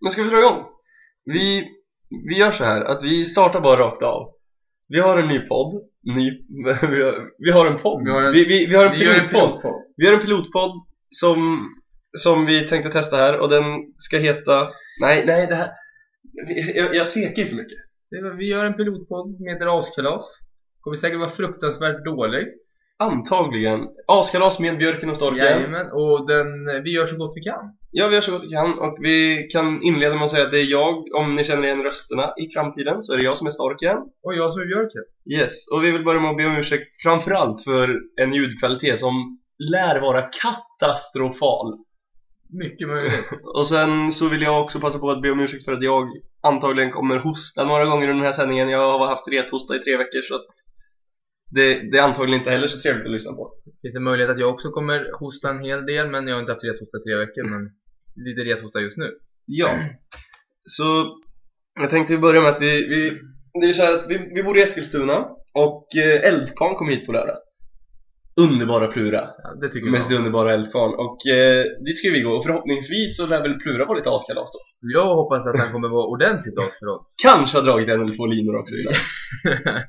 Men ska vi dra igång? Vi, vi gör så här att vi startar bara rakt av. Vi har en ny podd. Ny, vi, har, vi har en podd. Vi har en- vi, vi, vi har en Vi gör en pilotpodd. Vi har en pilotpodd som, som vi tänkte testa här och den ska heta... Nej, nej det här... Jag, jag tvekar för mycket. Vi gör en pilotpodd som heter Askalas. Kommer säkert vara fruktansvärt dålig. Antagligen. Askalas med Björken och Storken. Jajamän, och den, vi gör så gott vi kan. Ja, vi gör så gott vi kan och vi kan inleda med att säga att det är jag, om ni känner igen rösterna i framtiden så är det jag som är Storken. Och jag som är Björken. Yes, och vi vill börja med att be om ursäkt framförallt för en ljudkvalitet som lär vara katastrofal. Mycket möjligt. Och sen så vill jag också passa på att be om ursäkt för att jag antagligen kommer hosta några gånger under den här sändningen. Jag har haft rethosta i tre veckor så att det, det är antagligen inte heller så trevligt att lyssna på. Finns det möjlighet att jag också kommer hosta en hel del, men jag har inte haft rethosta i tre veckor, men lite rethosta just nu. Ja, så jag tänkte börja med att vi, vi det är så här att vi, vi bor i Eskilstuna och eh, Eldkvarn kom hit på lördag. Underbara Plura. Ja, det tycker Mest jag. underbara Eldkvarn och eh, dit ska vi gå och förhoppningsvis så lär väl Plura vara lite askalas då. Jag hoppas att han kommer vara ordentligt as för oss. Kanske har dragit en eller två linor också innan.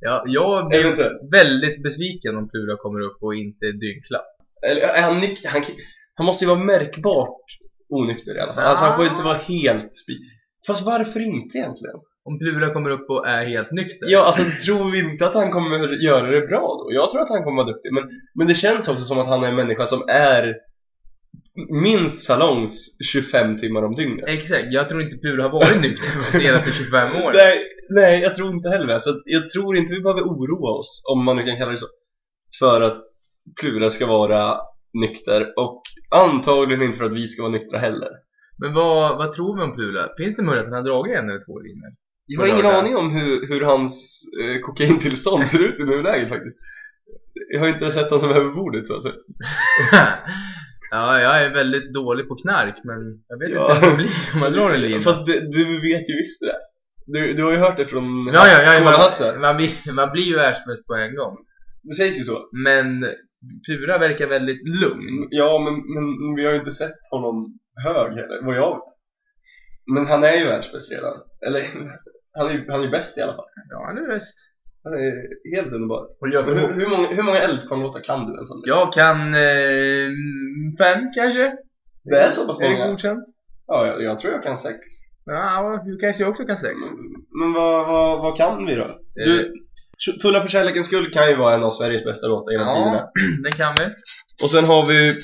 ja, jag blir Eventuellt. väldigt besviken om Plura kommer upp och inte är dyngklapp. Eller är han nykter? Han, han måste ju vara märkbart onykter i alla fall. Alltså han får ju inte vara helt spi... Fast varför inte egentligen? Om Plura kommer upp och är helt nykter. Ja, alltså tror vi inte att han kommer göra det bra då? Jag tror att han kommer vara duktig, men, men det känns också som att han är en människa som är minst salongs 25 timmar om dygnet. Exakt, jag tror inte Plura har varit nykter de senaste 25 åren. Nej, nej, jag tror inte heller. Så jag tror inte vi behöver oroa oss, om man nu kan kalla det så, för att Plura ska vara nykter och antagligen inte för att vi ska vara nyktra heller. Men vad, vad tror vi om Plura? Finns det möjlighet att han har dragit en eller två linjer? Jag har ingen aning om hur, hur hans eh, kokaintillstånd ser ut i nuläget faktiskt. Jag har inte sett honom över bordet så att säga. ja, jag är väldigt dålig på knark, men jag vet Ja. inte hur det blir om man drar en linje. Fast det, du vet ju visst det. Du, du har ju hört det från Ja, ja, ja, man, man, blir, man blir ju världsbäst på en gång. Det sägs ju så. Men Plura verkar väldigt lugn. Ja, men, men vi har ju inte sett honom hög heller, vad jag. Men han är ju världsbäst redan. Eller, han är ju han är bäst i alla fall. Ja, han är bäst. Han är helt underbar. Och jag, Men hur, hur många, hur många Eldkvarn-låtar kan du ens? Jag kan eh, fem kanske? Det är så pass Är det många? godkänt? Ja, jag, jag tror jag kan sex. Ja, du kanske också kan sex. Men vad, vad, vad kan vi då? Du, Fulla för kärlekens skull kan ju vara en av Sveriges bästa låtar genom Ja. tiderna. Den kan vi. Och sen har vi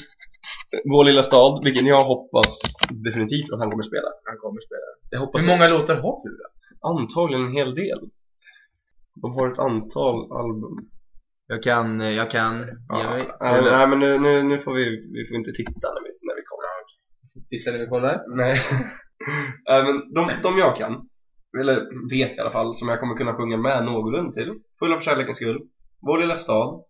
Vår lilla stad, vilken jag hoppas definitivt att han kommer spela. Han kommer spela. Jag hoppas Hur många låtar har Plura? Antagligen en hel del. De har ett antal album. Jag kan, jag kan ge mig. nej, nej men nu, nu, nu får vi, vi får inte titta när vi, när vi kollar. Titta när vi kollar. Nej. nej men de, de jag kan, eller vet i alla fall, som jag kommer kunna sjunga med någorlunda till. Fulla för kärlekens skull. Vår lilla stad.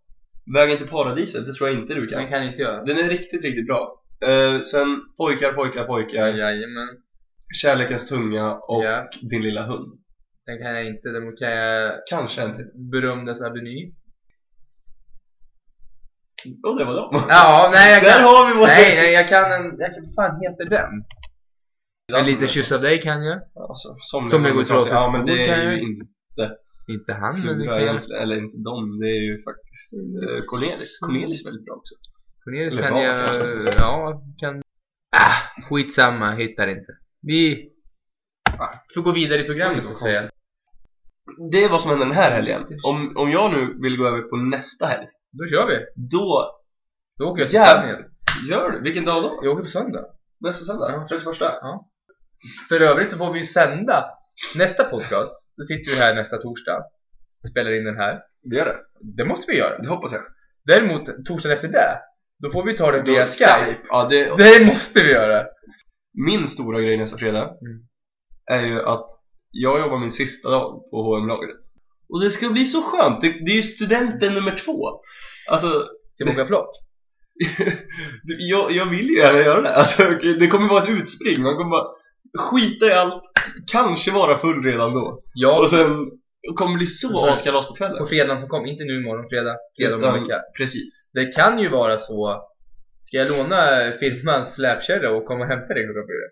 Vägen till paradiset, det tror jag inte du kan. Den kan inte jag. Den är riktigt, riktigt bra. Eh, sen Pojkar, pojkar, pojkar. Jajamän. Kärlekens tunga och Ja. Din lilla hund. Den kan jag inte. Däremot kan jag Kanske en till. berömdas Avenue. Och det var dem. Ja, nej jag Där kan. har vi vår... Nej, jag kan en, jag kan, vad fan heter den? En liten kyss av dig kan jag. Alltså, som Som jag går till Ja men det är ju inte Inte han, men egentligen, eller inte dem, det är ju faktiskt eh, Cornelis. Cornelis är väldigt bra också. Cornelis Eller kan jag, kanske ja, kan... Ah, skitsamma, hittar inte. Vi får gå vidare i programmet så att säga. Det är vad som händer den här helgen. Om, om jag nu vill gå över på nästa helg, Då kör vi. då Då åker jag till. Spanien. gör du. Vilken dag då? Jag åker på söndag. Nästa söndag? Ja. 31? För övrigt så får vi ju sända nästa podcast. Då sitter vi här nästa torsdag. Spelar in den här. Vi gör det. Det måste vi göra. Det hoppas jag. Däremot, torsdagen efter det, då får vi ta det via Då- Skype. Ja, det, Det måste vi göra! min stora grej nästa fredag Mm. är ju att jag jobbar min sista dag på H&M-lagret. Och det ska bli så skönt. Det, det är ju studenten nummer två. Alltså, Till många plock. Jag, jag vill ju gärna göra det. Alltså, det kommer vara ett utspring. Man kommer bara skita i allt. Kanske vara full redan då. Jag, Och sen kommer det bli så askalas på kvällen. på fredagen som kom, inte nu imorgon, fredag, fredag om en vecka. Precis. Det kan ju vara så Ska jag låna firmans släpkärra och komma och hämta dig klockan fyra?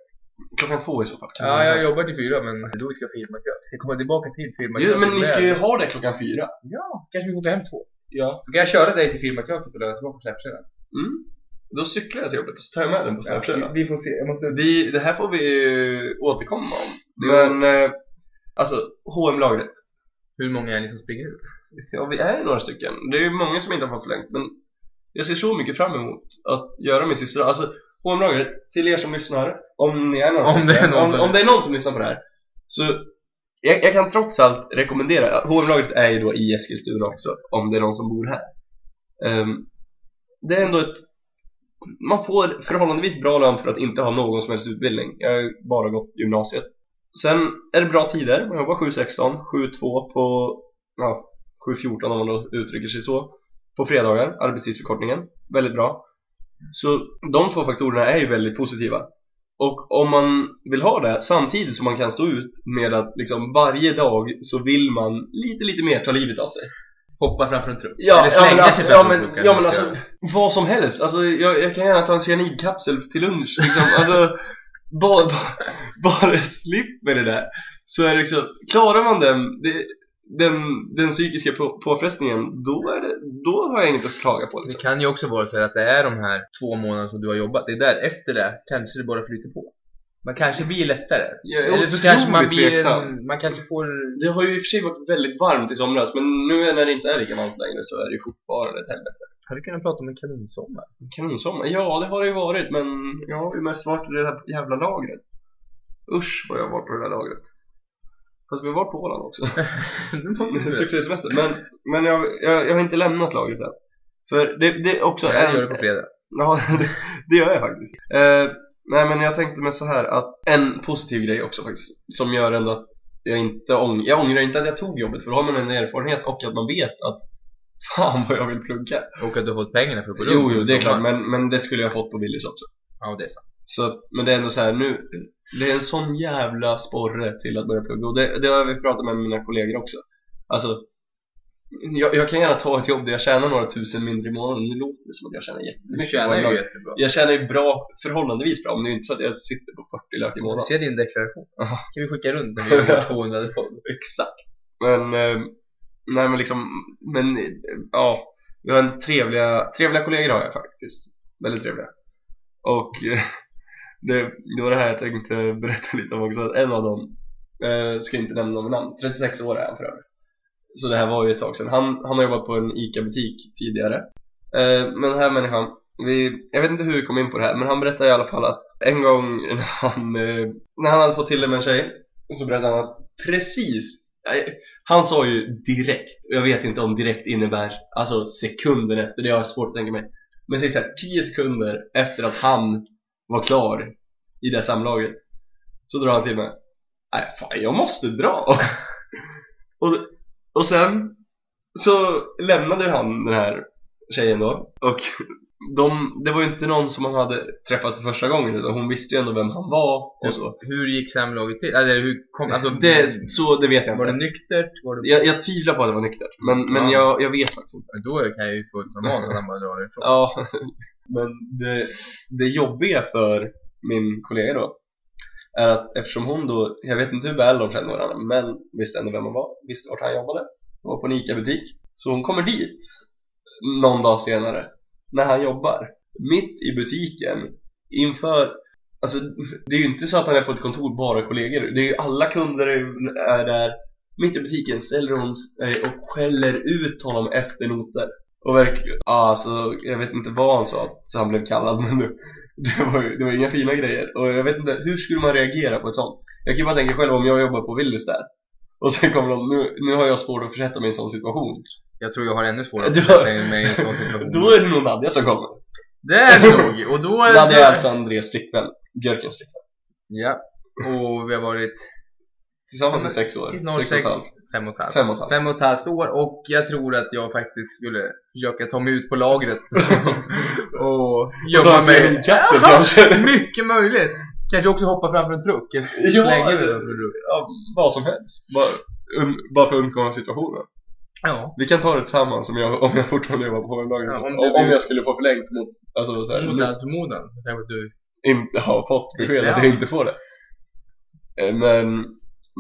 Klockan två i så fall. Ja, jag jobbar till fyra men då ska filma kväll. Ska komma tillbaka till filma Jo, men ni ska ju ha det klockan fyra. Ja, kanske vi åker hem två. Ja. Så kan jag köra dig till filmakröket och lämna tillbaka på släpkärran. Mm. Då cyklar jag till jobbet och så tar jag med den på snapchat. vi får se. Jag måste... Vi, det här får vi eh, återkomma om. Men, eh, alltså, hm lagret Hur många är ni som springer ut? Ja, vi är några stycken. Det är många som inte har fått förlängt, men jag ser så mycket fram emot att göra min sista. Alltså, hm lagret till er som lyssnar, om ni är några Om stycken, det är någon om, om det är någon som lyssnar på det här, så jag, jag kan trots allt rekommendera, hm lagret är ju då i Eskilstuna också, om det är någon som bor här. Ehm, det är ändå ett man får förhållandevis bra lön för att inte ha någon som helst utbildning. Jag har bara gått gymnasiet. Sen är det bra tider. Man jobbar 7.16, 7.2 på ja, 7.14 om man då uttrycker sig så. På fredagar, arbetstidsförkortningen. Väldigt bra. Så de två faktorerna är ju väldigt positiva. Och om man vill ha det samtidigt som man kan stå ut med att liksom varje dag så vill man lite, lite mer ta livet av sig. Hoppa framför en truck. Ja, Eller ja, slänga men, alltså, sig ja, framför men, trucken. ja men alltså vad som helst. Alltså jag, jag kan gärna ta en cyanidkapsel till lunch liksom. Alltså bara, bara, bara jag slipper det där så är det liksom, klarar man den, det, den, den psykiska på, påfrestningen då, är det, då har jag inget att klaga på Det liksom. kan ju också vara så här att det är de här två månaderna som du har jobbat. Det är där, efter det, kanske det bara flyter på. Man kanske blir lättare. Jag är Eller så kanske man blir tveksam. en, man kanske får... Det har ju i och för sig varit väldigt varmt i somras men nu när det inte är lika varmt längre så är det ju fortfarande ett helvete Har du kunnat prata om en kanonsommar? Kanonsommar? Ja, det har det ju varit men jag har ju mest varit i det här jävla lagret Usch vad jag har varit på det där lagret Fast vi har varit på Åland också Succésemester Men, men jag, jag, jag har inte lämnat lagret än För det, det är också det gör du på fredag. Ja, det, det gör jag faktiskt eh, Nej men jag tänkte mig så här att en positiv grej också faktiskt Som gör ändå att jag inte ång jag ångrar inte att jag tog jobbet För då har man en erfarenhet och att man vet att Fan vad jag vill plugga. Och att du har fått pengarna för att gå Jo, jo, det är klart, men, men det skulle jag fått på Willys också. Ja, det är sant. så, men det är ändå så här nu Det är en sån jävla sporre till att börja plugga Och det, det har vi pratat med mina kollegor också. Alltså jag, jag kan gärna ta ett jobb där jag tjänar några tusen mindre i månaden. Nu låter det som att jag tjänar Du jättemycket tjänar på en ju jättebra. Jag tjänar ju bra, förhållandevis bra Men det är inte så att jag sitter på 40 lök i Jag månaden ser din deklaration. Aha. Kan vi skicka runt vi gör 200 podd? Exakt. Men, eh, nej men liksom Men, ja. Vi har en trevliga, trevliga kollegor har jag faktiskt. Väldigt trevliga. Och det, det var det här jag tänkte berätta lite om också. En av dem eh, Ska inte nämna någon namn. 36 år är han för övrigt så det här var ju ett tag sedan. Han, han har jobbat på en ICA-butik tidigare. Eh, Men den här människan vi, Jag vet inte hur vi kom in på det här Men han berättade i alla fall att En gång när han eh, När han hade fått till det med en tjej Så berättade han att precis eh, Han sa ju direkt Och jag vet inte om direkt innebär Alltså sekunden efter, det har jag svårt att tänka mig Men säg såhär 10 sekunder efter att han var klar i det samlaget Så drar han till mig. Nej fan jag måste dra. Och, och sen så lämnade han den här tjejen då och de, det var ju inte någon som han hade träffat för första gången utan hon visste ju ändå vem han var och så Hur gick samlaget till? Eller hur kom... Alltså, det, så det vet jag var det inte nyktert? Var det... jag, jag tvivlar på att det var nyktert men, men Ja. jag, jag vet faktiskt inte Då kan jag ju få ett normalt att han bara drar ifrån. Ja, men det, det jobbiga för min kollega då är att eftersom hon då, jag vet inte hur väl de kände varandra men visste ändå vem han var, visste vart han jobbade var på en ICA-butik. Så hon kommer dit någon dag senare när han jobbar mitt i butiken inför alltså det är ju inte så att han är på ett kontor bara kollegor. Det är ju alla kunder är där. Mitt i butiken ställer hon sig och skäller ut honom efter noter. Och verkligen, ja alltså jag vet inte vad han sa att han blev kallad men nu det, var, det var inga fina grejer och jag vet inte, hur skulle man reagera på ett sånt? Jag kan ju bara tänka själv om jag jobbar på Willys där och sen kommer de, nu, nu har jag svårt att försätta mig i en sån situation Jag tror jag har ännu svårare att Du sätta har- mig i en sån situation. Då är det nog Nadja som kommer Det är det nog! Och då är Nadja är alltså Andreas flickvän, Björkens flickvän Ja. Och vi har varit Tillsammans i sex år, sex och ett halvt fem och ett halvt. Fem och ett halvt Fem och ett halvt år och jag tror att jag faktiskt skulle försöka ta mig ut på lagret och gömma mig. Ja, kanske. Mycket möjligt! Kanske också hoppa framför en truck. Ja, ja, vad som helst bara, un, bara för att undkomma situationen Ja. Vi kan ta det tillsammans om jag, om jag fortfarande jobbar på hårlaget Ja, om du om, jag skulle få förlängt mot, alltså så här, Mot all förmodan. Att du... inte har fått besked att Ja. jag inte får det Eh, Men,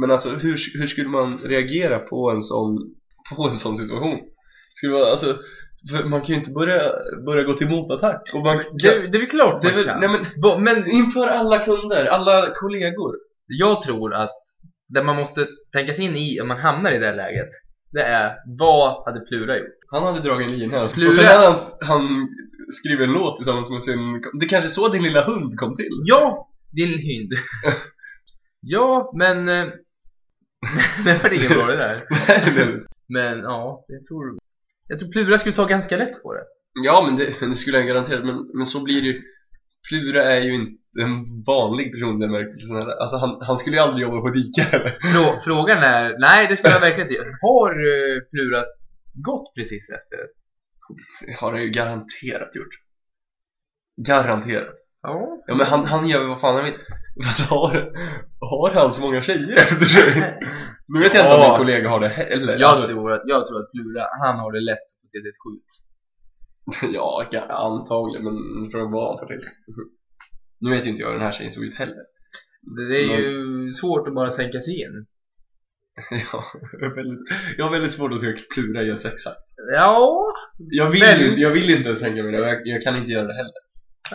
men alltså hur, hur skulle man reagera på en sån, på en sån situation? Skulle man, alltså, man kan ju inte börja, börja gå till motattack och man, Det, det är väl klart det man kan. nej men, men inför alla kunder, alla kollegor jag tror att det man måste tänka sig in i om man hamnar i det här läget det är vad hade Plura gjort? Han hade dragit en lina och Plura- sen hade han, han skrivit en låt tillsammans med sin Det kanske är så din lilla hund kom till Ja, din hund. ja, men... eh, det var inget bra det där. Men ja, jag tror... Jag tror Plura skulle ta ganska lätt på det. Ja men det, men det skulle han garanterat men, men så blir det ju Plura är ju inte en vanlig person den märkelsen. Alltså han, han skulle ju aldrig jobba på Dika heller Frå, frågan är... Nej, det skulle jag verkligen inte Har uh, Plura gått precis efter? Det har han ju garanterat gjort Garanterat Ja. Ja men han, han gör vad fan han vill Fast har, har han så många tjejer efter sig? Nu vet jag inte om min kollega har det heller Jag, alltså, tror att, jag tror att Plura, han har det lätt att ett skjut. Ja, ga- antagligen men vad han får till Nu vet ju inte jag hur den här tjejen såg ut heller Det, det är ju svårt att bara tänka sig in. Ja, jag har väldigt, jag har väldigt svårt att se Plura i en sexakt Ja, Jag vill, Men- inte, jag vill inte ens tänka mig det, jag, jag kan inte göra det heller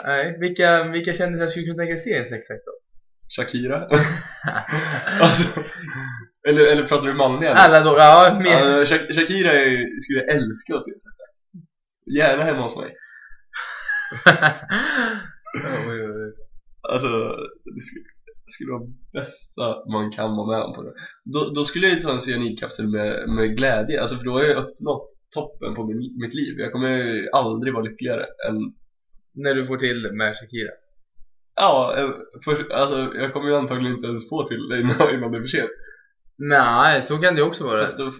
nej. Vilka, vilka kändisar skulle kunna tänka sig en sexakt då? Shakira? alltså, eller, eller pratar du manliga? Alla då, ja, mer. Alltså, Shak- Shakira är, skulle jag älska att se en sexakt Gärna hemma hos mig oj, oj, oj. Alltså, det skulle, det skulle vara bästa man kan vara med om på det Då, då skulle jag ju ta en cyanidkapsel med, med glädje, alltså för då har jag uppnått toppen på min, mitt liv Jag kommer ju aldrig vara lyckligare än När du får till med Shakira. Ja, eh, för, alltså jag kommer ju antagligen inte ens få till det innan, innan det är för sent. Nej, så kan det också vara. Fast då,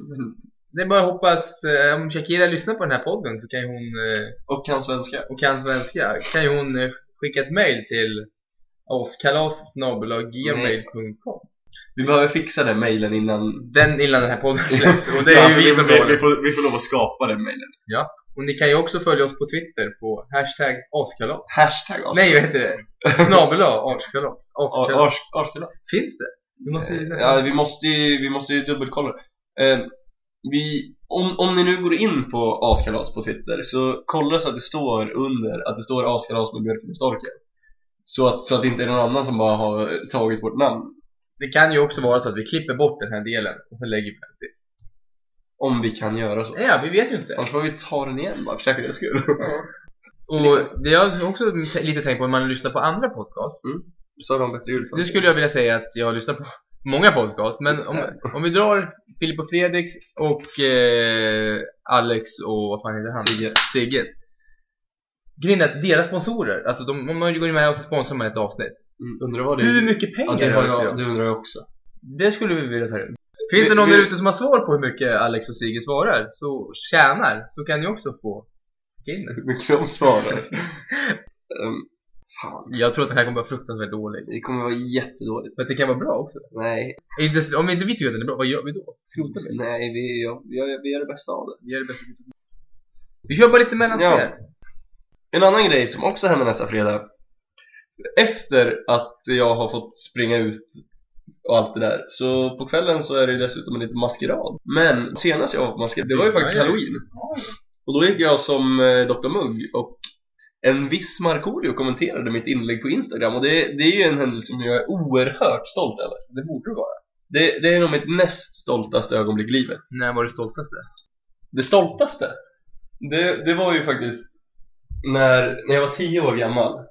Det är bara att hoppas, eh, om Shakira lyssnar på den här podden så kan ju hon, eh, och kan svenska. och kan svenska, kan ju hon eh, skicka ett mail till osskalas.gmail.com Vi behöver fixa den mailen innan Den innan den här podden släpps, och det är Alltså, ju vi vi, som vi, vi, får, vi får lov att skapa den mailen Och ni kan ju också följa oss på Twitter på hashtag askalas. Hashtag alltså. Nej, vad heter det? Snabel askalas. Askalas. Finns det? Vi måste ju Eh, nästan... Ja, vi måste ju, vi måste ju dubbelkolla eh, vi, om, om ni nu går in på Askalas på Twitter så kolla så att det står under att det står Askalas med Björkmustorken så att, så att det inte är någon annan som bara har tagit vårt namn Det kan ju också vara så att vi klipper bort den här delen och sen lägger vi den sist. Om vi kan göra så Ja, vi vet ju inte. Annars får vi ta den igen bara för säkerhets skull Och det jag har också lite tänkt på när man lyssnar på andra podcast. Så har de bättre julfans Nu skulle jag vilja säga att jag har lyssnat på många podcast, men om, om vi drar Filip och Fredriks och eh, Alex och vad fan heter han? Sigge. Sigges. Grejen är att deras sponsorer, alltså de, om man går in med och sponsrar man ett avsnitt. mm, Undrar vad det Hur mycket Ja, pengar det, har rör det sig jag, det undrar jag också Det skulle vi vilja ta reda på. Finns det någon där ute som har svar på hur mycket Alex och Sigge svarar, så tjänar, så kan ni också få in det. Hur mycket de svarar um, Fan, Jag tror att det här kommer vara fruktansvärt dåligt. det kommer vara jättedåligt att det kan vara bra också. Nej, Inte, om inte vi tycker att den är bra, vad gör vi då? Skrotar vi? nej vi, ja, vi, gör, vi gör det bästa av det Vi gör det bästa. Vi kör bara lite mellanspel. Ja. En annan grej som också händer nästa fredag Efter att jag har fått springa ut och allt det där. Så på kvällen så är det dessutom en liten maskerad. Men senast jag var på maskerad, det var ju faktiskt halloween. Och då gick jag som eh, Dr. Mugg och en viss Markoolio kommenterade mitt inlägg på Instagram. Och det, det är ju en händelse som jag är oerhört stolt över. Det borde det vara. det, det är nog mitt näst stoltaste ögonblick i livet. När var det stoltaste? det stoltaste? Det, det var ju faktiskt när, när jag var 10 år gammal.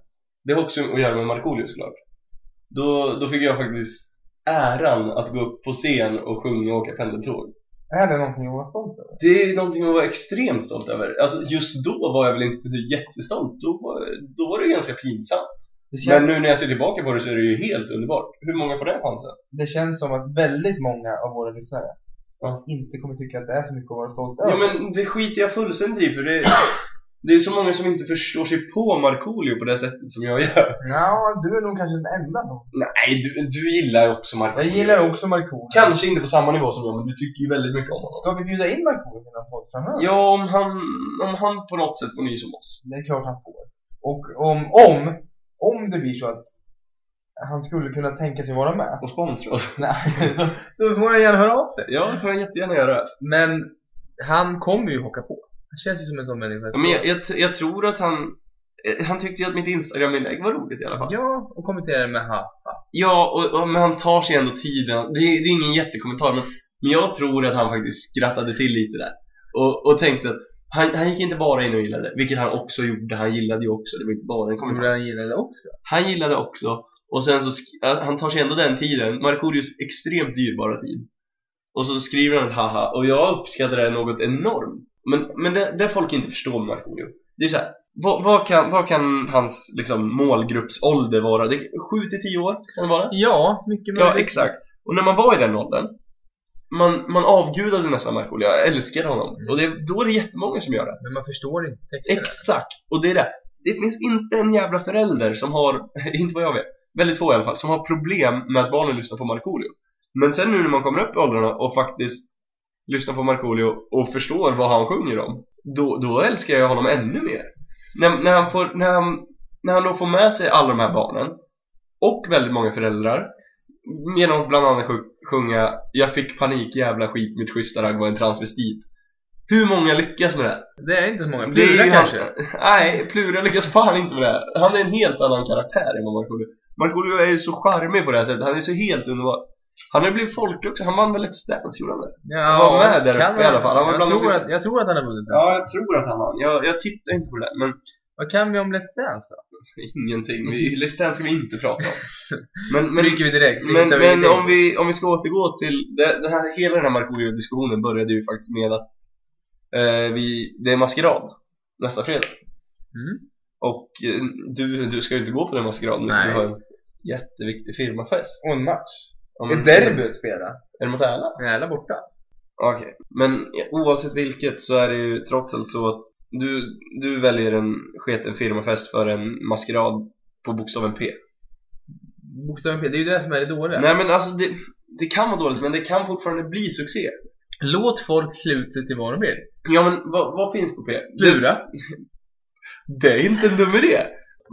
Det har också att göra med Markoolio såklart. Då, då fick jag faktiskt äran att gå upp på scen och sjunga och åka pendeltåg Är det någonting att vara stolt över? det är någonting att vara extremt stolt över alltså just då var jag väl inte jättestolt då var, då var det ganska pinsamt Det men känns, nu när jag ser tillbaka på det så är det ju helt underbart hur många får den chansen? det känns som att väldigt många av våra lyssnare Ja. inte kommer tycka att det är så mycket att vara stolt över. Ja men det skiter jag fullständigt i för det, det är så många som inte förstår sig på Markoolio på det sättet som jag gör Ja, du är nog kanske den enda som... Nej, du, du gillar också Markoolio Jag gillar också Markoolio. Kanske inte på samma nivå som jag, men du tycker ju väldigt mycket om honom Ska vi bjuda in Markoolio till någon podd framöver? Ja, om han, om han på något sätt får nys om oss Det är klart han får. Och om, om, om det blir så att, han skulle kunna tänka sig vara med. och sponsra oss. Nej, så, så får han gärna höra av sig. Ja, det får han jättegärna göra. Men han kommer ju haka på. Han känns ju som en sån människa. Ja, Men jag, jag, jag tror att han eh, han tyckte ju att mitt Instagram-inlägg var roligt i alla fall. Ja, och kommentera med ha, ha. Ja, och, och, men han tar sig ändå tiden. Det, är- det är ingen jättekommentar, men, men jag tror att han faktiskt skrattade till lite där. Och, och tänkte att han, han gick inte bara in och gillade, vilket han också gjorde. Han gillade ju också, det var inte bara en kommentar. Gjorde han gillade också? Han gillade också, och sen så han tar sig ändå den tiden, Markoolios extremt dyrbara tid. Och så skriver han ett haha, och jag uppskattar det något enormt. Men, men det, det folk inte förstår med Markoolio, det är så här. Vad, vad, kan, vad kan hans liksom, målgruppsålder vara? Det, 7 till 10 år kan det vara? Ja, mycket Ja, möjligt. exakt. Och när man var i den åldern, man, man avgudade nästan Markoolio, jag älskade honom. Mm. Och det, då är det jättemånga som gör det. Men man förstår inte texterna. Exakt! Och det är det. Det finns inte en jävla förälder som har, inte vad jag vet, väldigt få i alla fall, som har problem med att barnen lyssnar på Markoolio. Men sen nu när man kommer upp i åldrarna och faktiskt lyssnar på Markoolio och förstår vad han sjunger om, då, då älskar jag honom ännu mer. När, när, han får, när, han, när han då får med sig alla de här barnen och väldigt många föräldrar genom att bland annat sj- sjunga Jag fick panik jävla skit, mitt schyssta ragg var en transvestit. Hur många lyckas med det? Det är inte så många. Det är Plura kanske? Han, nej, Plura lyckas fan inte med det. Han är en helt annan karaktär än vad Markoolio Markoolio är ju så charmig på det här sättet, han är så helt underbar Han har ju blivit folklig också, han vann väl ett Stance, gjorde han det? Ja, Han var med där kan uppe i alla fall. Han var jag, tror att, jag tror att han har vunnit. Ja, jag tror att han vann, jag, jag tittar inte på det men Vad kan vi om Let's Dance då? ingenting, vi, Let's Dance ska vi inte prata om Men, men, vi direkt. men, vi men om, vi, om vi ska återgå till, det, det här, hela den här Markoolio-diskussionen började ju faktiskt med att eh, vi, det är maskerad nästa fredag Mm. Och eh, du, du ska ju inte gå på den maskeraden, Nej. du har en jätteviktig firmafest. Och en match. Om, Är derby att spela? Är det mot Ärla? Jävla borta. Okej, men oavsett vilket så är det ju trots allt så att du, du väljer en sketen firmafest för en maskerad på bokstaven P. Bokstaven P, det är ju det som är det dåliga. Nej men alltså det, det kan vara dåligt men det kan fortfarande bli succé. Låt folk klä ut sig till vad de vill. Ja men vad, vad finns på P? Det, Plura. det är inte en dum idé!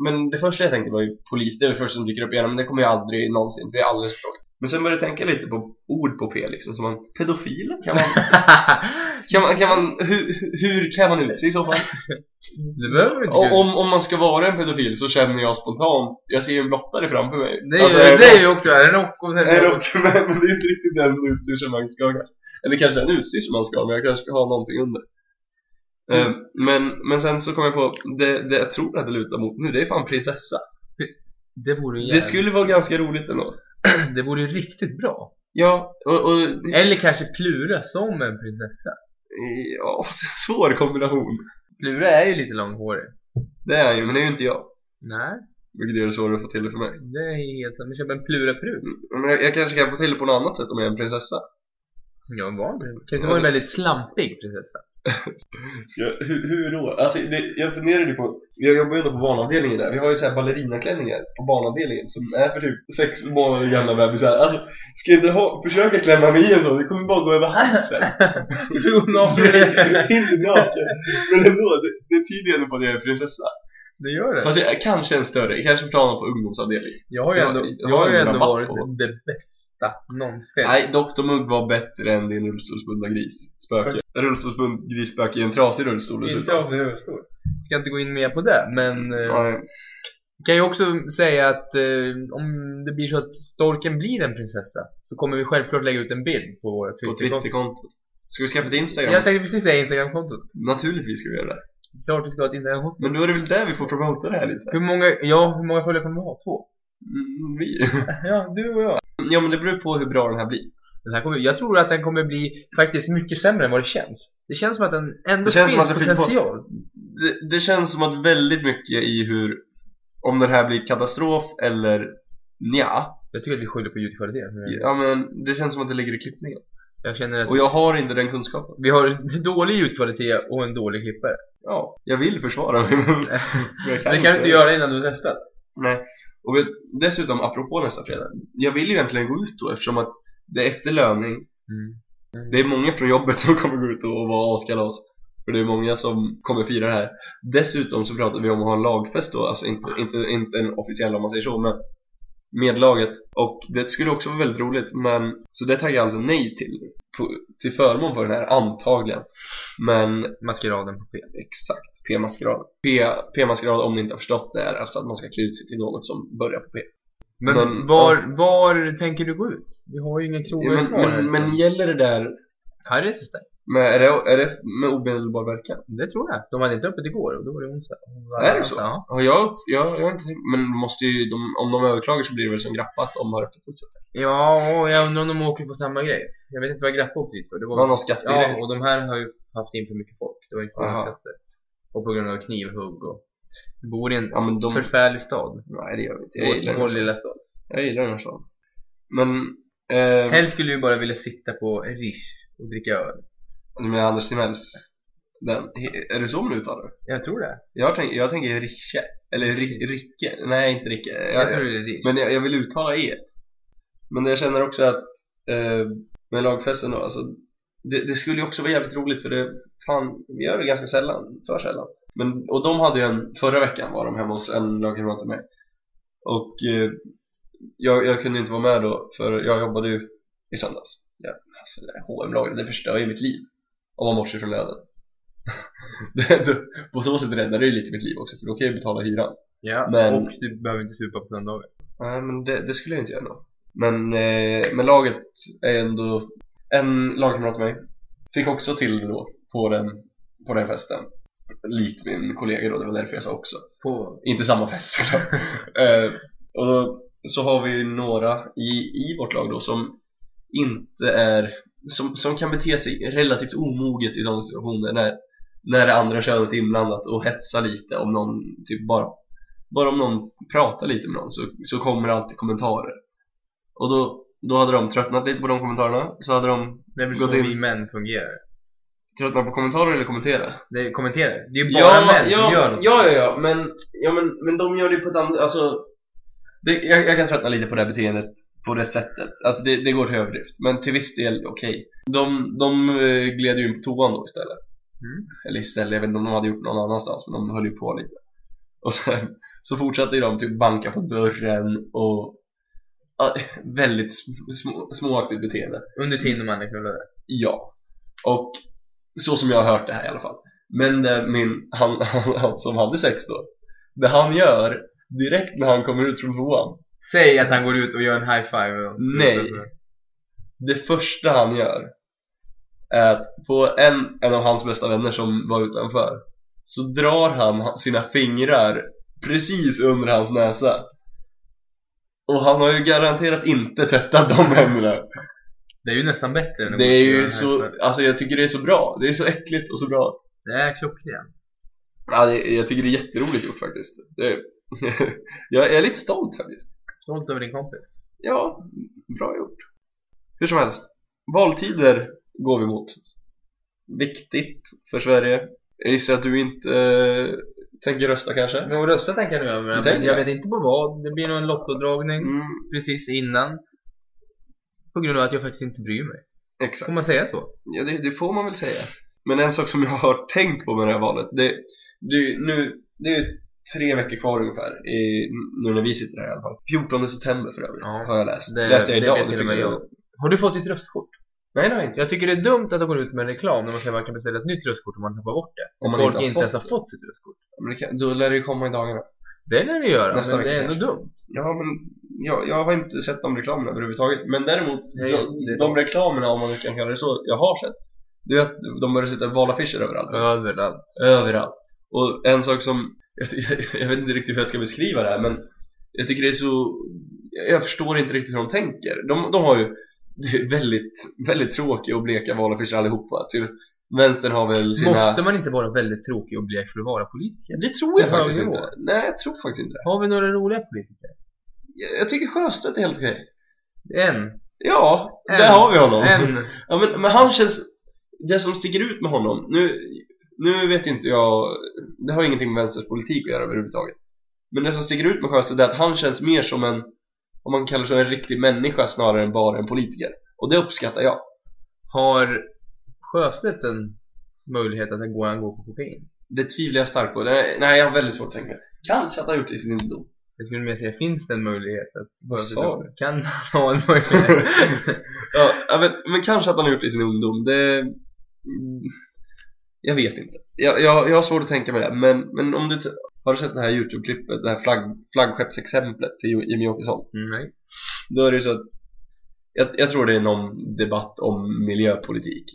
Men det första jag tänkte var ju polis, det är det första som dyker upp igen men det kommer jag aldrig någonsin, det är alldeles för tråkigt. Men sen började jag tänka lite på ord på P liksom, som man, pedofiler? Kan man, kan man, kan man hur, hur klär man ut sig i så fall? det behöver inte Och, om, om man ska vara en pedofil så känner jag spontant, jag ser ju en blottare framför mig. Det är, Alltså, det är rock- ju också en rock och En rock, men men det är inte riktigt den utstyrsel man ska ha. Eller kanske den utstyrsel man ska ha, men jag kanske ska ha någonting under. Eh, men, men sen så kom jag på, det, det jag tror att det lutar mot nu, det är fan prinsessa. Det vore ju Det jävligt- skulle vara ganska roligt ändå. det vore ju riktigt bra. Ja, och, och Eller kanske Plura som en prinsessa. ja, svår kombination. Plura är ju lite långhårig. Det är han ju, men det är ju inte jag. Nej, Vilket gör det svårare att få till det för mig. det är helt sant. Men köp en Plura-peruk. Men jag, jag kanske kan få till det på något annat sätt om jag är en prinsessa. Ja, en vanlig. Kan inte vara en väldigt slampig prinsessa? Jag, hur, hur då? Alltså, det, jag funderade på, jag jobbar ju ändå på barnavdelningen där, vi har ju så här ballerinaklänningar på barnavdelningen som är för typ sex månader gamla bebisar. Alltså, ska jag inte ha, försöka klämma mig i en sån, det kommer bara gå över halsen. inte naken. Men ändå, det, det tyder ändå på att jag är prinsessa. Det gör det. Fast jag, kanske en större, kanske planar på ungdomsavdelningen. Jag har ju ändå, jag jag har ju ändå varit på. det bästa någonsin. Nej, Dr Mugg var bättre än din rullstolsbundna gris, spöke. Rullstolsbunden grisspöke i en trasig rullstol Inte dessutom. av sin rullstol. Ska inte gå in mer på det, men eh, Nej. kan ju också säga att eh, om det blir så att storken blir en prinsessa så kommer vi självklart lägga ut en bild på våra På Twitterkonton. Twitterkontot. Ska vi skaffa ett Instagram? Jag tänkte precis säga Instagramkontot. Naturligtvis ska vi göra det. Klart vi ska ha ett Instagramkonto. Men då är det väl där vi får promota det här lite? Hur många, ja, hur många följare kommer vi ha? Två? Mm, vi. Ja, du och jag. Ja men det beror på hur bra den här blir. Den här kommer, jag tror att den kommer bli faktiskt mycket sämre än vad det känns. Det känns som att den ändå Det känns som finns att det flyter på. potential. Det, det känns som att väldigt mycket i hur om den här blir katastrof eller nja. Jag tycker att vi skyller på ljudkvaliteten. Ja men det känns som att det ligger i klippningen. Jag känner att Och jag har inte den kunskapen. vi har dålig ljudkvalitet och en dålig klippare. Ja, jag vill försvara mig men jag Det kan du inte göra innan du har testat. Nej. Och dessutom apropå nästa fredag. Jag vill ju egentligen gå ut då eftersom att det är efter löning. Mm. Det är många från jobbet som kommer gå ut och vara askalas. För det är många som kommer fira det här. Dessutom så pratar vi om att ha en lagfest då, alltså inte, inte, inte en officiell om man säger så, men med laget och det skulle också vara väldigt roligt men så det tackar jag alltså nej till på, till förmån för den här antagligen men Maskeraden på P. exakt P-maskerad P-maskerad om ni inte har förstått det är alltså att man ska klä ut sig till något som börjar på P Men, Men, var, var tänker du gå ut? Vi har ju ingen krog Ja, men, här. men, men gäller det där Harrys är stängt. Med, är, det, är det med omedelbar verkan? Det tror jag. De hade inte öppet igår och då var det onsdag. Är det så? Ja. Ja, jag, jag, jag inte men måste ju, de, om de överklagar så blir det väl som Grappa att de har öppet sig. Ja, jag undrar om de åker på samma grej. Jag vet inte vad Grappa åkte dit för. Det var... Man har skattegrejer. Ja, och de här har ju haft in för mycket folk. Det var ju skatter. Och på grund av knivhugg och... Vi bor i en Ja, men de, förfärlig stad. nej det gör vi inte. Vår, vår lilla stad. Jag gillar den här staden. Men, eh, Helst skulle ju bara vilja sitta på Rish och dricka öl. Med Anders Timells, den, är det så man uttalar det? Jag tror det. Jag, tänk, jag tänker Riche, eller Ri, Ricke, nej inte Ricke. Jag, Jag tror det är Rish. Men jag, jag vill uttala E. Men jag känner också att eh, med lagfesten då, alltså, det, det skulle ju också vara jävligt roligt för det, fan, vi gör det ganska sällan, för sällan. Men, och de hade ju en, förra veckan var de hemma hos en lagkamrat till mig. Och eh, jag, jag kunde inte vara med då, för jag jobbade ju i söndags. Ja, alltså, H&M-laget, det förstör ju mitt liv. Om man bortser från lönen. på så sätt räddar det ju lite mitt liv också, för då kan jag betala hyran. Ja, Men- och du behöver inte supa på söndagar. Nej men det, det skulle jag inte göra nog. Men, eh, men laget är ändå En lagkamrat till mig Fick också till det då på den, på den festen Likt min kollega då, det var därför jag sa också På... Inte samma fest såklart eh, Och då, så har vi några i, i vårt lag då som inte är som, som kan bete sig relativt omoget i sådana situationer när, när det andra könet är inblandat och hetsa lite om någon typ bara bara om någon pratar lite med någon så, så kommer det alltid kommentarer och då, då hade de tröttnat lite på de kommentarerna så hade de Det är väl så in. vi män fungerar. tröttnat på kommentarer eller kommentera Det kommentera. Det är bara män ja, som gör något. ja, ja, ja, men, ja men, men de gör det på ett annat, alltså det, jag, jag kan tröttna lite på det här beteendet på det sättet, alltså det, det går till överdrift. Men till viss del okej. De, de eh, gled ju in på toan då istället. Mm. eller istället, jag vet inte om de hade gjort någon annanstans men de höll ju på lite. Och sen så fortsatte ju de typ banka på dörren och ja, väldigt sm- små, småaktigt beteende. Under tiden mannen knullade. Ja, och så som jag har hört det här i alla fall. Men det min, han, han, han som hade sex då. Det han gör direkt när han kommer ut från toan Säg att han går ut och gör en high five. Och Nej. Det första han gör är att på en, en av hans bästa vänner som var utanför Så drar han sina fingrar precis under hans näsa. Och han har ju garanterat inte tvättat de händerna Det är ju nästan bättre än att Det är ju så, alltså jag tycker det är så bra. Det är så äckligt och så bra. Det är klockrent. Ja, det, jag tycker det är jätteroligt gjort faktiskt. Det, jag, jag är lite stolt faktiskt Stolt över din kompis. Ja, bra gjort Hur som helst Valtider går vi mot Viktigt för Sverige Jag gissar att du inte eh, tänker rösta kanske? Men rösta tänker jag nu. Men tänker jag det? vet inte på vad. Det blir nog en lottodragning Mm, precis innan. På grund av att jag faktiskt inte bryr mig. Får exakt man säga så? Ja, det, det får man väl säga Men en sak som jag har tänkt på med det här valet Det, det, nu, det är tre veckor kvar ungefär i, Nu när vi sitter här i alla fall 14 september för övrigt Ja, har jag läst Det, Läste jag det idag det med jag- jag. Har du fått ditt röstkort? Nej det har jag inte Jag tycker det är dumt att de går ut med en reklam när man säger att man kan beställa ett nytt röstkort om man tappar bort det. Om Om man folk inte har inte ens har fått sitt röstkort. Men det kan, Då lär det ju komma i dagarna Det lär det göra, Nästa men det är ändå dumt. Ja men jag, jag har inte sett de reklamerna överhuvudtaget Men däremot, Nej, de, det de reklamerna om man kan kalla det så, jag har sett Det är att de börjar sätta valaffischer överallt Överallt. Överallt Och en sak som, jag, jag, jag vet inte riktigt hur jag ska beskriva det här men Jag tycker det är så, jag förstår inte riktigt hur de tänker De, de har ju väldigt, väldigt tråkiga och bleka valaffischer allihopa Till vänstern har väl sina Måste man inte vara väldigt tråkig och blek för att vara politiker? Det tror jag hög faktiskt inte Nej jag tror faktiskt inte Har vi några roliga politiker? Jag, jag tycker Sjöstedt är helt okej En. Ja, En. där har vi honom En. Ja men, men han känns Det som sticker ut med honom Nu, nu vet inte jag Det har ingenting med vänsters politik att göra överhuvudtaget Men det som sticker ut med Sjöstedt är att han känns mer som en Om man kallar sig en riktig människa snarare än bara en politiker Och det uppskattar jag Har Sjöstedt en möjlighet att gå, han går på kokain? Det tvivlar jag starkt på det, Nej jag har väldigt svårt att tänka Kanske att han har gjort det i sin ungdom Jag skulle mer säga, finns det en möjlighet att du? Kan han ha en möjlighet? Ja, men, men kanske att han har gjort det i sin ungdom. Det... Jag vet inte. Jag, jag, jag har svårt att tänka mig det. Men, men om du... Har du sett det här Youtube-klippet? Det här flagg, flaggskeppsexemplet till Jimmy Åkesson? Mm, nej. Då är det så att jag, jag tror det är någon debatt om miljöpolitik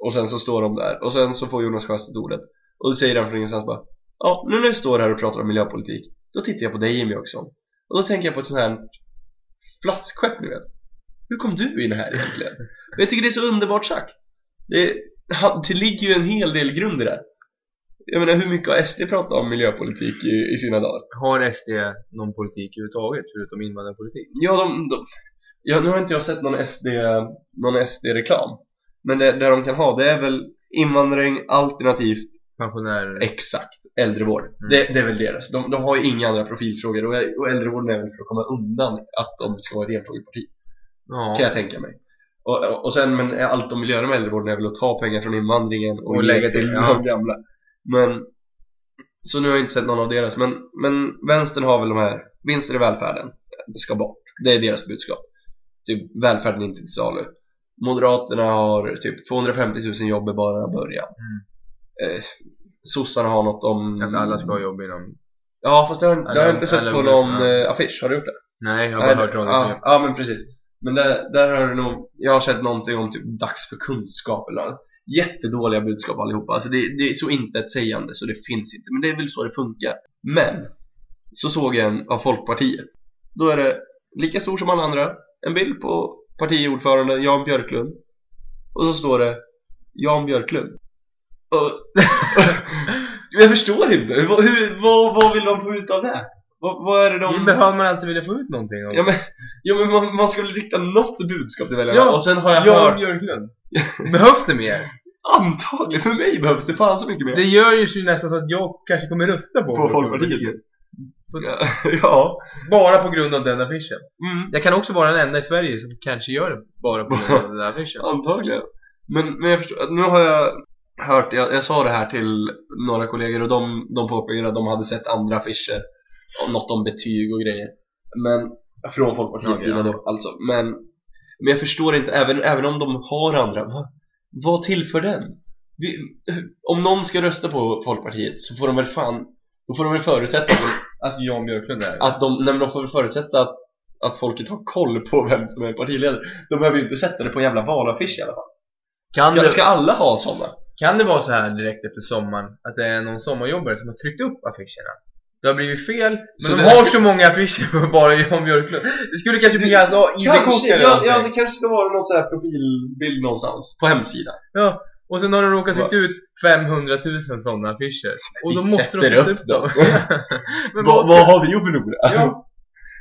Och sen så står de där Och sen så får Jonas Sjöstedt ordet Och då säger han från ingenstans bara Ja, nu när vi står här och pratar om miljöpolitik Då tittar jag på dig Jimmy Åkesson Och då tänker jag på ett sånt här flaskskepp ni vet Hur kom du in här egentligen? Och jag tycker det är så underbart sagt det, det ligger ju en hel del grund i det Jag menar hur mycket har SD pratat om miljöpolitik i, i sina dagar? Har SD någon politik överhuvudtaget förutom invandrarpolitik? Ja, de, de, ja, nu har inte jag sett någon SD, någon SD-reklam Men det, det de kan ha, det är väl invandring alternativt Pensionärer? exakt äldrevård Mm. det, det är väl deras, de, de har ju inga andra profilfrågor och, och äldrevården är väl för att komma undan att de ska vara ett enfrågeparti Ja. kan jag tänka mig och, och, sen, men allt de vill göra med äldrevården är väl att ta pengar från invandringen och, Och lägga till ja. de gamla. Men Så nu har jag inte sett någon av deras men, men vänstern har väl de här Vinster i välfärden. Det ska bort, det är deras budskap. Typ välfärden är inte till salu. Moderaterna har typ 250 000 jobb är bara början. Mm. eh, Sossarna har något om Att alla ska ha jobb inom... Ja fast det har, det har jag inte sett på någon eh, affisch, har du gjort det? Nej, jag har bara hört talas om det. ja men precis men där, där har du nog, jag har sett någonting om typ dags för kunskap eller något. Jättedåliga budskap allihopa, alltså det, det är så inte ett sägande så det finns inte. Men det är väl så det funkar. Men Så såg jag en av Folkpartiet. Då är det lika stor som alla andra. En bild på partiordföranden Jan Björklund. Och så står det Jan Björklund. Och, Jag förstår inte, vad, hur, vad, vad vill de få ut av det? Vad, vad är det de... Det behöver man alltid vilja få ut någonting av. Ja men, ja, men man, man ska väl rikta något budskap till väljarna Ja, och sen har jag Jan hört Björklund. Behövs det mer? Antagligen, för mig behövs det fan så mycket mer Det gör ju nästan så att jag kanske kommer rösta på, På Folkpartiet ja, ja. Bara på grund av den affischen. Mm, Jag kan också vara den enda i Sverige som kanske gör det bara på grund av den affischen. antagligen Men, men jag förstår, nu har jag hört, jag, jag sa det här till några kollegor och de, de påpekade att de hade sett andra affischer något om betyg och grejer Men, från Folkpartiets Okej, sida ja. då, alltså Men, men jag förstår inte, även, även om de har andra, vad, vad tillför den? Vi, om någon ska rösta på Folkpartiet så får de väl fan, då får de väl förutsätta Att Jan Björklund är att de, nej men de får väl förutsätta att, att folket har koll på vem som är partiledare De behöver ju inte sätta det på en jävla valaffisch i alla fall kan, Ska, det, ska alla ha sådana? kan det vara så här direkt efter sommaren att det är någon sommarjobbare som har tryckt upp affischerna? Det har blivit fel, men Så de har ska- så många affischer på bara Jan Björklund Det skulle kanske bli alltså Kanske, ID-kort eller ja, ja, det kanske ska vara någon sån här profilbild någonstans på hemsidan Ja, och sen har de råkat Va? sätta ut 500 000 sådana affischer Och då måste de sätta upp dem Men Vad vad- har vi att förlora? Ja.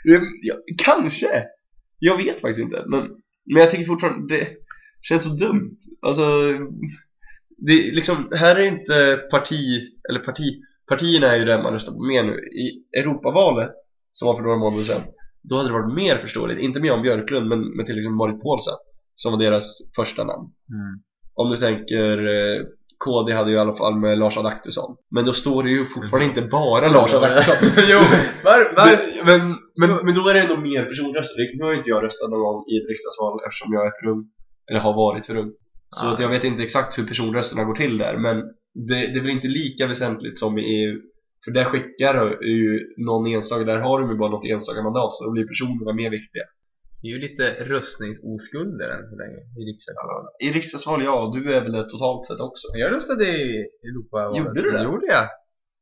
Ja, ja, kanske! Jag vet faktiskt inte, men, men jag tycker fortfarande det känns så dumt Alltså, det liksom, här är inte parti, eller parti, partierna är ju det man röstar på mer nu. I Europavalet, som var för några månader sedan Då hade det varit mer förståeligt, inte med Jan Björklund men med till exempel Marit Paulsen Som var deras första namn. Mm. Om du tänker eh, KD hade ju i alla fall med Lars Adaktusson. Men då står det ju fortfarande inte bara Lars Adaktusson. Jo, var, var, men, men, men då är det ändå mer personröster Nu har inte jag röstat någon gång i ett riksdagsval eftersom jag är för ung Eller har varit för ung Så Ah. att jag vet inte exakt hur personrösterna går till där Men det, det är väl inte lika väsentligt som i EU För där skickar ju någon enstaka, där har de ju bara något enstaka mandat Så då blir personerna mer viktiga Det är ju lite röstningsoskulder än så länge i riksdagsvalet I riksdagsval, ja, du är väl det totalt sett också Jag röstade i Europavalet Gjorde du det? Gjorde jag?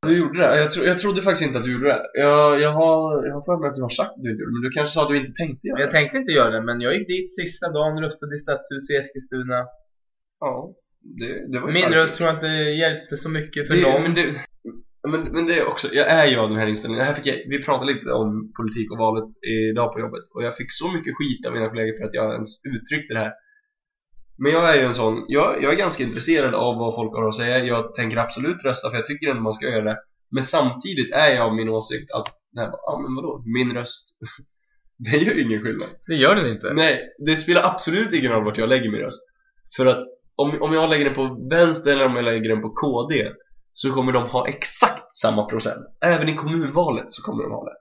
Du gjorde det? Jag, tro, jag trodde faktiskt inte att du gjorde det jag, jag, har, jag har för mig att du har sagt att du inte gjorde det Men du kanske sa att du inte tänkte göra Jag det? tänkte inte göra det, men jag gick dit sista dagen, röstade i stadshuset i Eskilstuna Ja, det, det var Min röst tror jag inte hjälpte så mycket för det, någon men, det, men, men det är också, jag är ju av den här inställningen. Här fick jag, vi pratade lite om politik och valet idag på jobbet och jag fick så mycket skit av mina kollegor för att jag ens uttryckte det här. Men jag är ju en sån, jag, jag är ganska intresserad av vad folk har att säga. Jag tänker absolut rösta för jag tycker ändå man ska göra det. Men samtidigt är jag av min åsikt att, nej, ja men vadå, min röst, det gör ingen skillnad. Det gör den inte Nej, det spelar absolut ingen roll vart jag lägger min röst För att om, om jag lägger den på vänster eller om jag lägger den på KD Så kommer de ha exakt samma procent Även i kommunvalet så kommer de ha det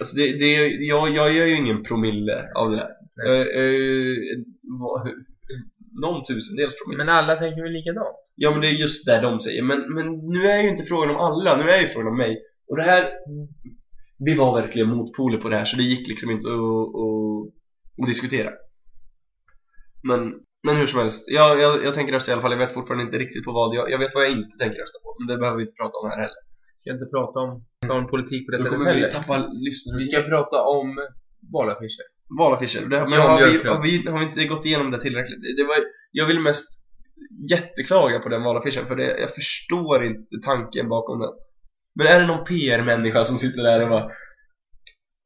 Alltså det, det, jag, jag gör ju ingen promille av det där. Nej. Jag, jag, vad- någon tusendels promille. Men alla tänker väl likadant? Ja men det är just det de säger. Men, men nu är ju inte frågan om alla, nu är ju frågan om mig. Och det här, vi var verkligen motpoler på det här så det gick liksom inte att, att, att diskutera. Men, men hur som helst, jag, jag, jag tänker rösta i alla fall, jag vet fortfarande inte riktigt på vad jag, jag vet vad jag inte tänker rösta på. Men det behöver vi inte prata om här heller. Ska inte prata om, om politik på det sättet kommer vi heller. tappa lyssnare. Vi ska prata om valaffischer. valaffischer. Det, men Jan har vi, har, vi, har vi inte gått igenom det tillräckligt? Det var, jag vill mest jätteklaga på den valaffischen för det, jag förstår inte tanken bakom den. Men är det någon PR-människa som sitter där och bara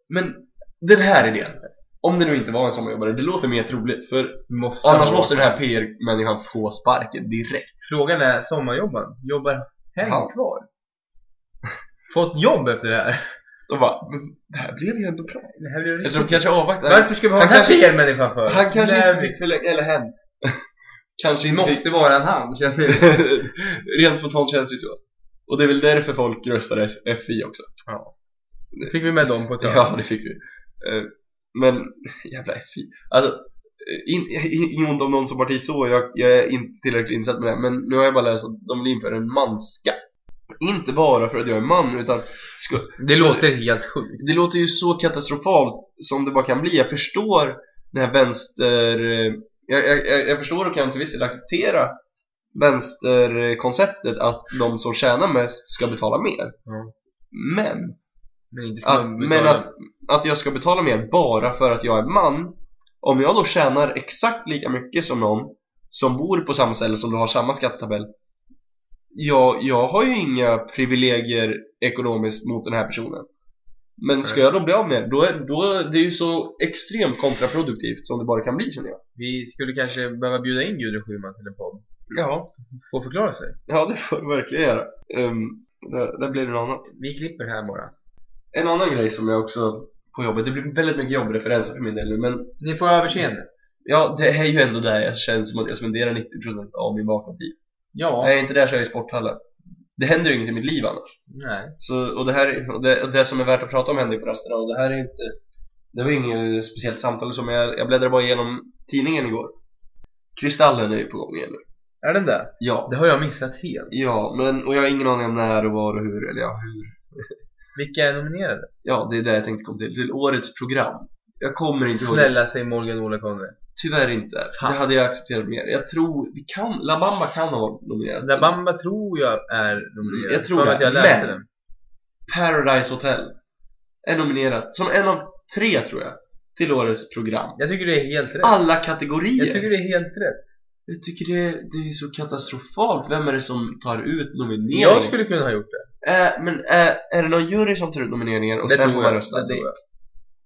Men den här idén, om det nu inte var en sommarjobbare, det låter mer troligt för Måste annars måste den här PR-människan få sparken direkt. Frågan är, sommarjobbaren, jobbar hen Ja. kvar? Fått jobb efter det här? De bara, men det här blev ju ändå bra. Det här blir Eller de riktigt... kanske avvaktar. Varför ska vi ha Han den här kanske- PR-människan för? Han kanske Nej, inte fick förlänga, eller hen. kanske Det inte fick måste vara en han, känner du? Rent spontant känns det ju så. Och det är väl därför folk röstade FI också. Fick vi med dem på ett hörn? Ja, det fick vi. Eh, Men, jävla FI. Alltså, in- in- inget ont om någon som parti så, jag, jag är inte tillräckligt insatt med det. Men nu har jag bara läst att de vill införa en manskatt. Inte bara för att jag är man, utan ska, Det så- låter helt sjukt. det låter ju så katastrofalt som det bara kan bli. Jag förstår den här vänster... Jag, jag, jag- förstår och kan till viss del acceptera vänsterkonceptet att de som tjänar mest ska betala mer. Ja. Men, Men att, men att, att jag ska betala mer bara för att jag är man Om jag då tjänar exakt lika mycket som någon som bor på samma ställe som du har samma skattetabell jag, jag har ju inga privilegier ekonomiskt mot den här personen. Men ska jag då bli av med det, då är, då, det är ju så extremt kontraproduktivt som det bara kan bli känner jag. Vi skulle kanske behöva bjuda in Gudrun Schyman till en podd. Ja, Få förklara sig. ja det får du verkligen göra. Um, där, där blir det något annat Vi klipper här bara. En annan grej som jag också på jobbet, det blir väldigt mycket jobbreferenser för min del nu men Ni får överseende. Ja, det är ju ändå där jag känner som att jag spenderar 90% av min vakna tid. Ja. Är jag inte där så är jag i sporthallen. Det händer ju inget i mitt liv annars. Nej. Så, och, det här, och, det, och det som är värt att prata om händer ju på rasterna och det här är inte Det var inget speciellt samtal som jag, jag bläddrade bara igenom tidningen igår. Kristallen är ju på gång igen nu. Är den där? Ja. Det har jag missat helt. Ja, men och jag har ingen aning om när och var och hur, eller ja, hur. Vilka är nominerade? Ja, det är det jag tänkte komma till. Till årets program. Jag kommer inte ihåg. Snälla säg Morgan Ola Conny. Tyvärr inte. Fan. Det hade jag accepterat mer. Jag tror, vi kan, La Bamba kan ha varit nominerad. La Bamba tror jag är nominerad. Jag tror det, att jag läste men- den. Paradise Hotel är nominerat som en av tre tror jag till årets program. Jag tycker det är helt rätt. Alla kategorier. Jag tycker det är helt rätt. Jag tycker det, det är så katastrofalt. Vem är det som tar ut nomineringen? Jag skulle kunna ha gjort det. Äh, men är, är det någon jury som tar ut nomineringen och det sen får man rösta? Det tror jag.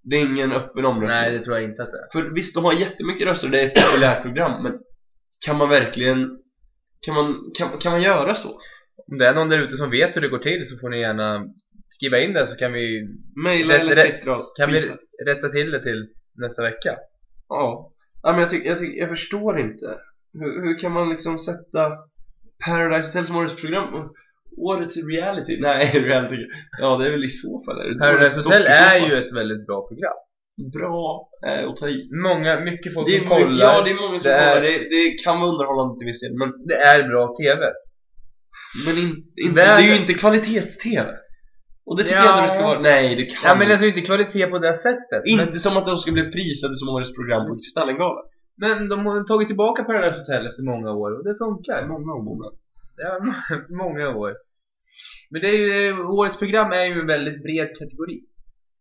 Det är ingen öppen omröstning. Nej, det tror jag inte att det är. För visst, de har jättemycket röster och det är ett populärt program, men kan man verkligen kan man, kan, kan man göra så? Om det är någon där ute som vet hur det går till så får ni gärna skriva in det så kan vi, Rätt- eller twittra oss. kan vi rätta till det till nästa vecka. Ja. ja men jag, tycker jag, tycker jag förstår inte. Hur, hur kan man liksom sätta Paradise Hotel som årets program? Årets reality? Nej, reality. Ja, det är väl i så fall. Är det Paradise Hotel är ju ett väldigt bra program. Bra är att ta i. Många, mycket folk Det är, som kollar. ja, det är många som Det är- kollar. Det, det kan vara underhållande till viss del, men, Det är bra TV. men in, in, det är ju inte kvalitets-tv. Och det tycker Ja. jag ändå det ska vara. Nej, det kan Ja men alltså inte kvalitet på det sättet. Inte Men, som att de ska bli prisade som årets program på Kristallengalan. men de har tagit tillbaka Paradise Hotel efter många år och det funkar. Många många. Ja, många år. Men det är ju, årets program är ju en väldigt bred kategori.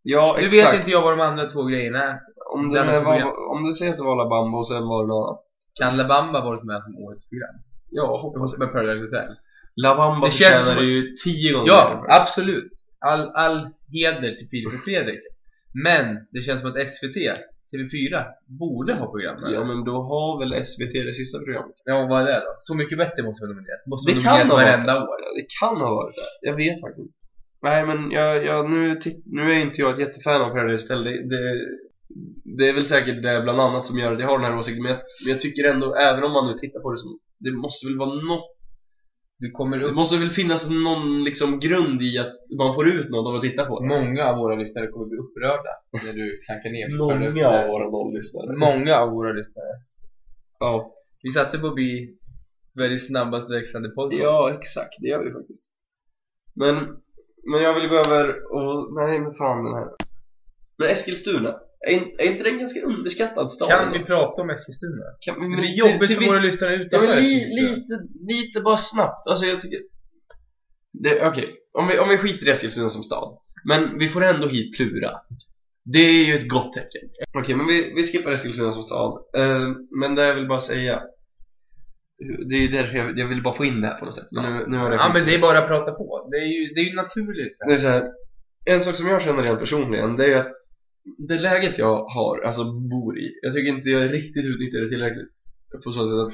Ja, Nu exakt. vet inte jag vad de andra två grejerna är. Om, det program. var, om du säger att det var La Bamba och sen var det något annat. Kan La Bamba varit med som årets program? Ja, hoppas Hoppas med Paradise Hotel. La Bamba Det känns som- ju tio gånger Ja, absolut. All, all heder till Filip och Fredrik. Men det känns som att SVT, TV4, borde ha programmet. Ja, men då har väl SVT det sista programmet. Ja, vad är det då? Så mycket bättre måste vara nominerat. Måste Det kan ha varenda år. Det kan ha varit det. Jag vet faktiskt inte. Nej, men jag, jag, nu, nu är inte jag ett jättefan av Paradise Hotel. Det, det, det är väl säkert det bland annat som gör att jag har den här åsikten. Men jag, men jag tycker ändå, även om man nu tittar på det som, det måste väl vara något Du kommer Det upp måste väl finnas någon liksom grund i att man får ut något av att titta på det. Många av våra lyssnare kommer bli upprörda när du klankar ner på Många av våra nolllyssnare. Många av våra lyssnare. Ja. Vi satsar på att bli Sveriges snabbast växande podcast. ja, exakt. Det gör vi faktiskt. Men, men jag vill gå över och... Nej, men fan den här. Men Eskilstuna. Är är inte det en ganska underskattad stad? Kan vi prata om Eskilstuna? Kan, Men det är jobbigt för våra lyssnare Ja, utanför men li, lite, lite bara snabbt. Alltså jag tycker... Okej, om, vi, om vi skiter i Eskilstuna som stad. Men vi får ändå hit Plura. Det är ju ett gott tecken. Okej, men vi, vi skippar Eskilstuna som stad. Eh, men det jag vill bara säga. Det är ju därför jag, jag vill bara få in det här på något sätt. Men nu, nu har det Ja men det är bara att prata på. Det är ju, det är ju naturligt. det är så här, En sak som jag känner rent personligen, det är att det läget jag har, alltså bor i, jag tycker inte jag riktigt utnyttjar det tillräckligt. På så sätt att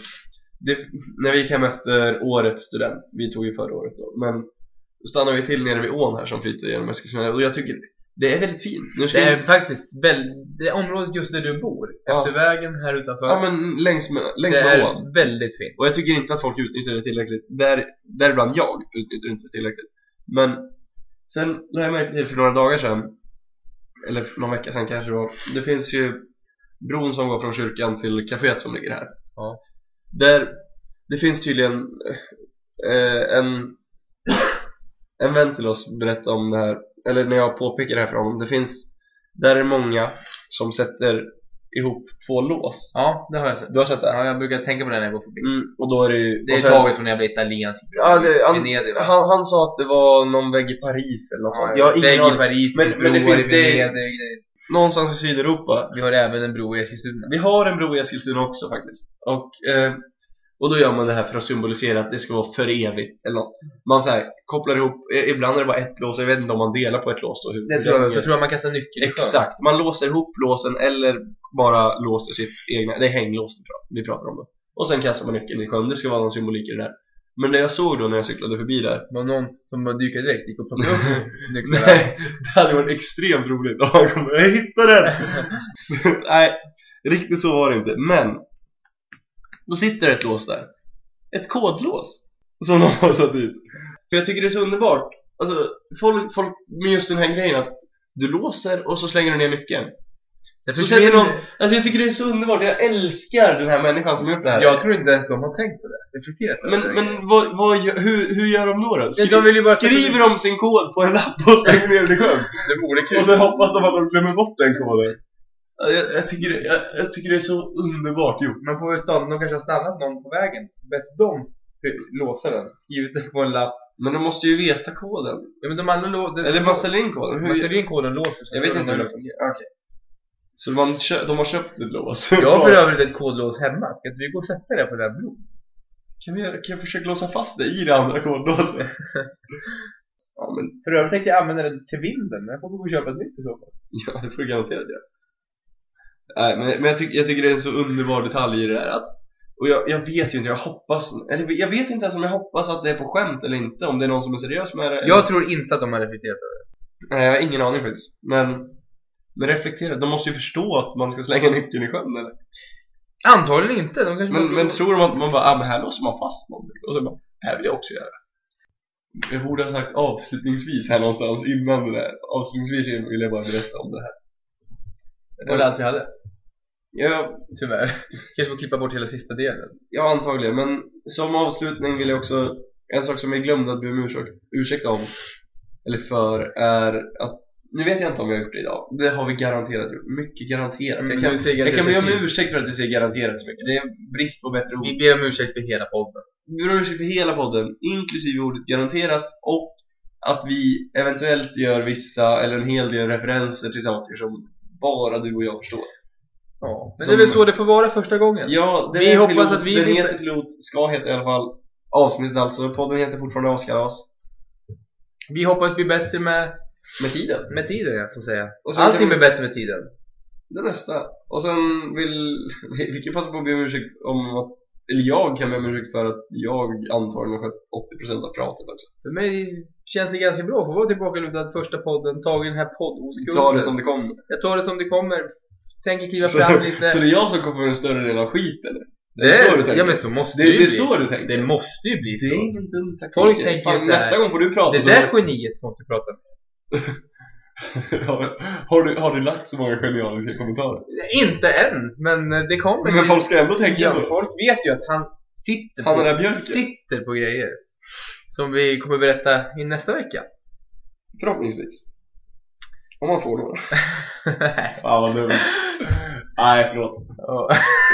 det, när vi gick hem efter årets student, vi tog ju förra året då, men då stannade vi till nere vid ån här som flyter genom Eskilstuna och jag tycker det är väldigt fint. Det vi- är faktiskt väl, det området just där du bor, Ja. efter vägen här utanför. Ja men längs med, längs det med är ån. väldigt fint. Och jag tycker inte att folk utnyttjar det tillräckligt. Där, däribland jag utnyttjar inte det tillräckligt. Men sen lade jag märke till för några dagar sedan, eller för någon vecka sedan kanske det var, det finns ju bron som går från kyrkan till kaféet som ligger här. Ja. Där, det finns tydligen eh, en, en vän till oss berättade om det här, eller när jag påpekar det här för honom, det finns, där är många som sätter ihop två lås. Ja, det har jag sett. Du har sett det? Ja, jag brukar tänka på det när jag går förbi. Mm, och då är det ju... Det är sen- taget från när jag blev italiensk. Ja, det, han, Venedig, han, han sa att det var någon vägg i Paris eller något sånt. Jag har ingen Vägg i. Paris, Men- men det finns- det- Venedig. Någonstans i Sydeuropa. Vi har även en bro i Eskilstuna. Vi har en bro i Eskilstuna också faktiskt. Och, eh, och då gör man det här för att symbolisera att det ska vara för evigt. Eller något. Man så här, kopplar ihop, ibland är det bara ett lås, jag vet inte om man delar på ett lås då. Hur, Det hur tror jag, så tror jag man kastar nyckeln. Exakt, man låser ihop låsen eller bara låser sitt egna, det är hänglås vi pratar- om då. Och sen kastar man nyckeln i sjön, det ska vara någon symbolik i det där. Men det jag såg då när jag cyklade förbi där var någon som bara dyker direkt, gick och plockade upp nycklarna. Nej, det hade varit extremt roligt om han kommer jag hittade den! Nej, riktigt så var det inte, men då sitter det ett lås där ett kodlås som de har satt dit för jag tycker det är så underbart alltså, folk, folk med just den här grejen att du låser och så slänger du ner nyckeln Det så någon, alltså jag tycker det är så underbart, jag älskar den här människan som har gjort det här Jag tror inte ens de har tänkt på det. Reflekterat men, det. men vad, vad, hur, hur gör de då? då? Ja, de bara- skriver de sin kod på en lapp och slänger ner den i sjön? det vore kul. Och sen hoppas de att de glömmer bort den koden. Ja, Jag, jag, tycker, det, jag, jag tycker det är så underbart gjort. Man får väl stanna, de kanske har stannat någon på vägen. Bett dem låsa den. Skrivit den på en lapp. Men de måste ju veta koden. Ja men de andra lå... Eller man ställer in koden. Man Hur, ställer in koden och låser. så jag vet inte hur de det fungerar. Okej. Så man kö, de har köpt ett lås? Jag har för övrigt ett kodlås hemma. Ska inte vi gå och sätta det på den här bron? kan, vi, kan jag försöka låsa fast det i det andra kodlåset? ja, men För övrigt tänkte jag använda den till vinden. Men jag får gå och köpa ett nytt i så fall. ja, det får du garanterat göra. Nej, men, men jag, tycker, jag tycker det är en så underbar detalj i det där. Att, och jag, jag vet ju inte, jag hoppas, eller jag vet inte ens om jag hoppas att det är på skämt eller inte. Om det är någon som är seriös med det. eller- Jag tror inte att de har reflekterat över det. Nej, jag har ingen aning faktiskt. Men, men reflektera, de måste ju förstå att man ska slänga nyckeln i sjön eller? Antagligen inte. De kanske Men, bara- men tror de att man bara, ah men här låser man fast någonting? Och så bara, här vill jag också göra. Jag borde ha sagt avslutningsvis här någonstans innan det där. Avslutningsvis vill jag bara berätta om det här. Det var det allt vi hade. Ja, Tyvärr. Kanske får klippa bort hela sista delen. ja, antagligen. Men som avslutning vill jag också, en sak som jag glömde att be om ursäkt, ursäkt om, eller för, är att nu vet jag inte om vi har gjort det idag. Det har vi garanterat gjort. Mycket garanterat. Mm, jag, kan, jag kan be om ursäkt för att det säger garanterat så mycket. Det är brist på bättre ord. Vi ber om ursäkt för hela podden. Vi ber om ursäkt för hela podden, inklusive ordet garanterat och att vi eventuellt gör vissa, eller en hel del referenser till saker som bara du och jag förstår. Ja. Men Som- det är väl så det får vara första gången. Ja, det Vi är hoppas pilot, att vi den inte- heter pilot, ska heta i alla fall avsnittet alltså, podden heter fortfarande Askalas Vi hoppas bli bättre med, med tiden. med tiden, jag ska säga. Och sen Allting blir bättre med tiden. Det nästa. Och sen vill, vi, vi kan passa på att be om ursäkt om att, eller jag kan be om ursäkt för att jag antagligen har skött 80% av pratet också. För mig känns det ganska bra. För att vara tillbaka lutad första podden, tagit den här poddoskulden. Ta det som det kommer. Jag tar det som det kommer. Tänker kliva Så, fram lite. så det är jag som kommer med den större delen av skiten? Det är så du tänker. Ja men så måste Det, det ju det är så du tänker. Det måste ju bli Det så. är ingen dum taktik. Folk tänker Fan, så här, nästa gång får du prata Det där geniet måste du prata med. har, du, har du lagt så många genialiska kommentarer? Inte än, men det kommer. Men folk ska ändå tänka ja, så. folk vet ju att han sitter på, Han björken. sitter på grejer. Som vi kommer berätta i nästa vecka. Förhoppningsvis. Om man får några. Fan vad dumt. Nej, förlåt. Ja.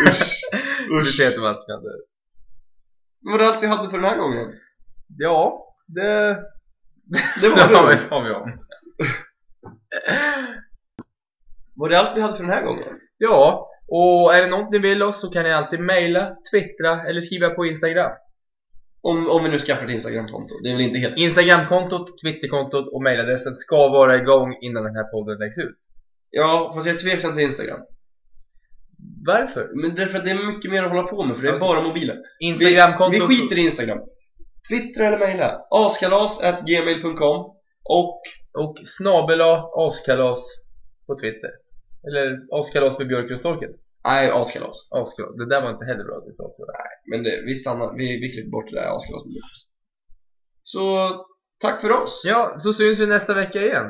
Usch. Du Usch. ser att de alltid kan det. Var det allt vi hade för den här gången? Ja, det... Det var det det. tar vi om. Var det allt vi hade för den här gången? Ja, och är det något ni vill oss så kan ni alltid mejla, twittra eller skriva på Instagram. Om, om vi nu skaffar ett Instagramkonto. Det är väl inte helt... Instagramkontot, Twitterkontot och mejladressen ska vara igång innan den här podden läggs ut. Ja, fast jag är tveksam till Instagram. Varför? Men därför att det är mycket mer att hålla på med, för det är Okej. bara mobilen. Vi, Instagramkontot... vi skiter i Instagram. Twittra eller mejla. askalas.gmail.com Och Och snabela askalas på Twitter. Eller askalas med Björklundstorken. Nej, askalas. Askalas. Det där var inte heller bra att vi sa tror jag. Men det, vi stannar, vi, vi klipper bort det där askalas. Så, tack för oss! Ja, så syns vi nästa vecka igen.